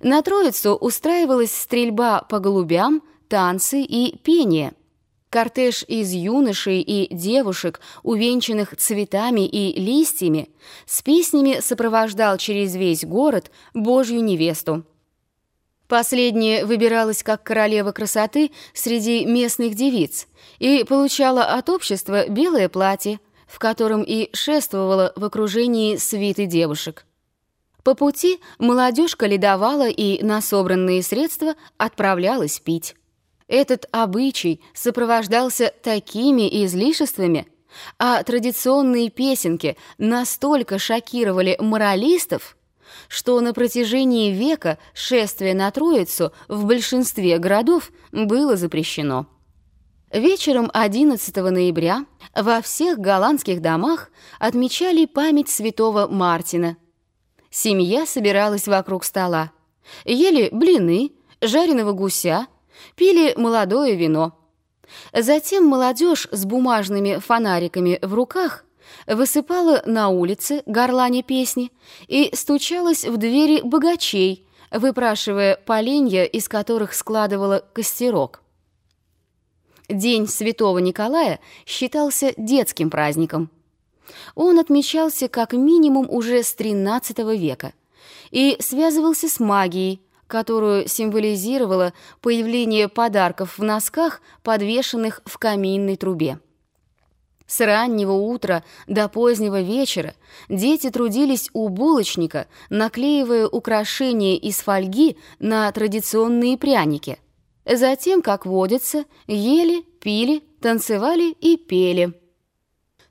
На Троицу устраивалась стрельба по голубям, танцы и пение. Кортеж из юношей и девушек, увенчанных цветами и листьями, с песнями сопровождал через весь город Божью невесту. Последняя выбиралась как королева красоты среди местных девиц и получала от общества белое платье, в котором и шествовала в окружении свиты девушек. По пути молодежь каледовала и на собранные средства отправлялась пить. Этот обычай сопровождался такими излишествами, а традиционные песенки настолько шокировали моралистов, что на протяжении века шествие на Троицу в большинстве городов было запрещено. Вечером 11 ноября во всех голландских домах отмечали память святого Мартина. Семья собиралась вокруг стола, ели блины, жареного гуся, пили молодое вино. Затем молодежь с бумажными фонариками в руках высыпала на улице горлане песни и стучалась в двери богачей, выпрашивая поленья, из которых складывала костерок. День Святого Николая считался детским праздником. Он отмечался как минимум уже с XIII века и связывался с магией, которую символизировало появление подарков в носках, подвешенных в каминной трубе. С раннего утра до позднего вечера дети трудились у булочника, наклеивая украшения из фольги на традиционные пряники. Затем, как водится, ели, пили, танцевали и пели.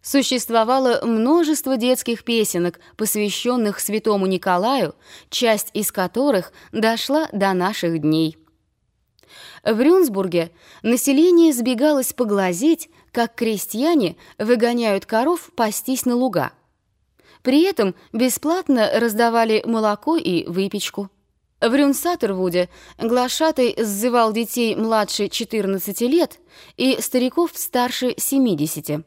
Существовало множество детских песенок, посвященных святому Николаю, часть из которых дошла до наших дней. В Рюнсбурге население сбегалось поглазеть, как крестьяне выгоняют коров пастись на луга. При этом бесплатно раздавали молоко и выпечку. В Рюнсатервуде глашатай сзывал детей младше 14 лет и стариков старше 70.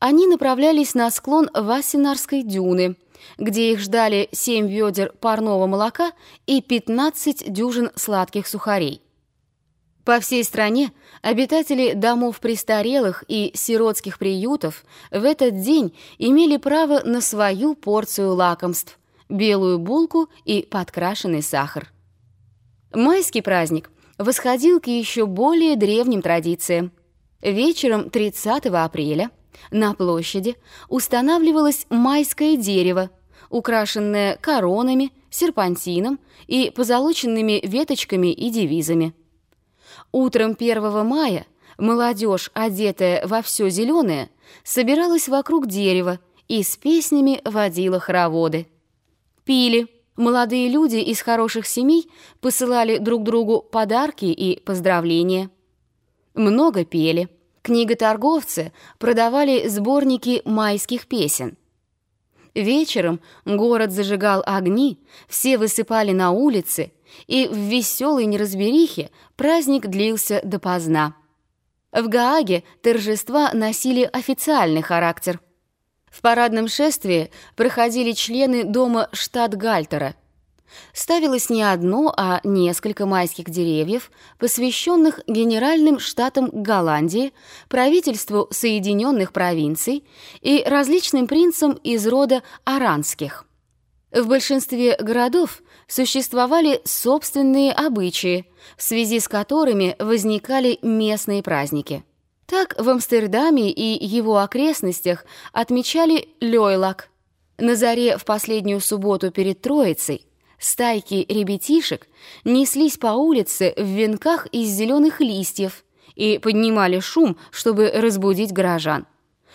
Они направлялись на склон Васинарской дюны, где их ждали 7 ведер парного молока и 15 дюжин сладких сухарей. По всей стране обитатели домов престарелых и сиротских приютов в этот день имели право на свою порцию лакомств, белую булку и подкрашенный сахар. Майский праздник восходил к еще более древним традициям. Вечером 30 апреля на площади устанавливалось майское дерево, украшенное коронами, серпантином и позолоченными веточками и девизами. Утром 1 мая молодежь, одетая во все зеленое, собиралась вокруг дерева и с песнями водила хороводы. Пили. Молодые люди из хороших семей посылали друг другу подарки и поздравления. Много пели. Книготорговцы продавали сборники майских песен. Вечером город зажигал огни, все высыпали на улицы, и в веселой неразберихе праздник длился допоздна. В Гааге торжества носили официальный характер. В парадном шествии проходили члены дома штат-Гальтера. Ставилось не одно, а несколько майских деревьев, посвященных генеральным штатам Голландии, правительству Соединенных провинций и различным принцам из рода аранских. В большинстве городов существовали собственные обычаи, в связи с которыми возникали местные праздники. Так в Амстердаме и его окрестностях отмечали Лёйлак. На заре в последнюю субботу перед Троицей стайки ребятишек неслись по улице в венках из зеленых листьев и поднимали шум, чтобы разбудить горожан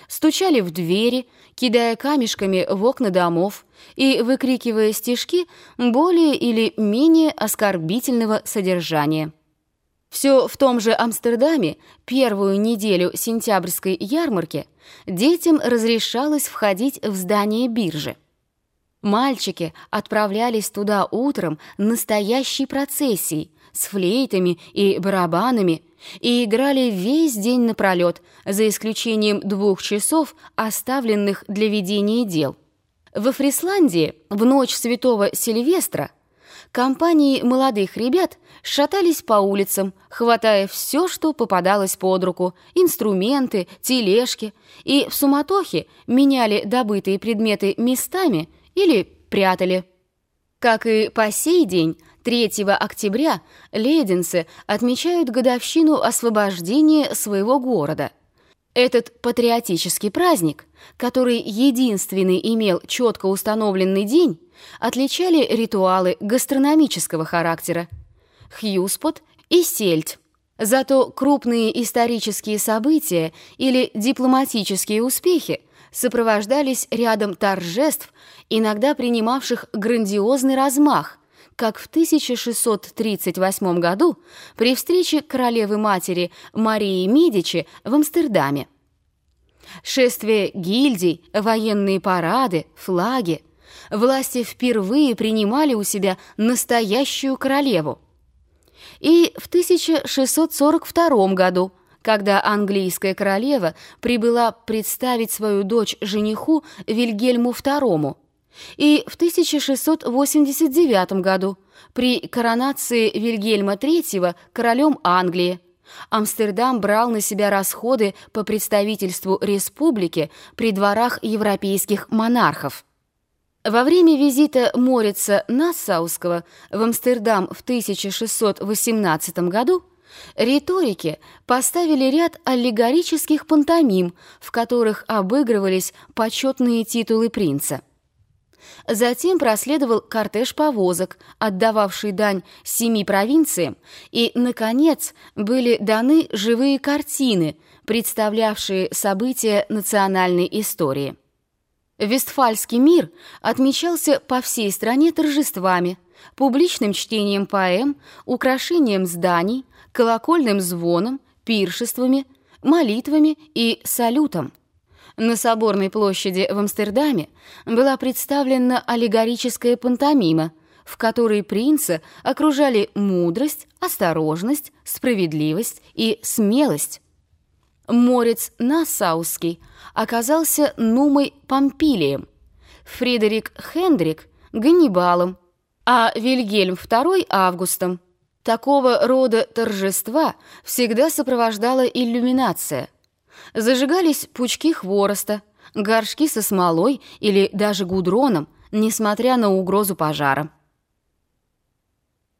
стучали в двери, кидая камешками в окна домов и выкрикивая стишки более или менее оскорбительного содержания. Все в том же Амстердаме первую неделю сентябрьской ярмарки детям разрешалось входить в здание биржи. Мальчики отправлялись туда утром настоящей процессией с флейтами и барабанами и играли весь день напролет, за исключением двух часов, оставленных для ведения дел. Во Фрисландии в ночь святого Сильвестра компании молодых ребят шатались по улицам, хватая все, что попадалось под руку, инструменты, тележки, и в суматохе меняли добытые предметы местами или прятали. Как и по сей день, 3 октября леденцы отмечают годовщину освобождения своего города. Этот патриотический праздник, который единственный имел четко установленный день, отличали ритуалы гастрономического характера – хьюспот и сельдь. Зато крупные исторические события или дипломатические успехи сопровождались рядом торжеств, иногда принимавших грандиозный размах, как в 1638 году при встрече королевы-матери Марии Медичи в Амстердаме. Шествие гильдий, военные парады, флаги. Власти впервые принимали у себя настоящую королеву. И в 1642 году, когда английская королева прибыла представить свою дочь жениху Вильгельму II, и в 1689 году при коронации Вильгельма III королем Англии Амстердам брал на себя расходы по представительству республики при дворах европейских монархов. Во время визита Морица Нассауского в Амстердам в 1618 году риторики поставили ряд аллегорических пантомим, в которых обыгрывались почетные титулы принца. Затем проследовал кортеж повозок, отдававший дань семи провинциям, и, наконец, были даны живые картины, представлявшие события национальной истории. Вестфальский мир отмечался по всей стране торжествами, публичным чтением поэм, украшением зданий, колокольным звоном, пиршествами, молитвами и салютом. На Соборной площади в Амстердаме была представлена аллегорическая пантомима, в которой принца окружали мудрость, осторожность, справедливость и смелость. Морец Нассауский оказался Нумой Помпилием, Фредерик Хендрик — Ганнибалом, а Вильгельм II — Августом. Такого рода торжества всегда сопровождала иллюминация — Зажигались пучки хвороста, горшки со смолой или даже гудроном, несмотря на угрозу пожара.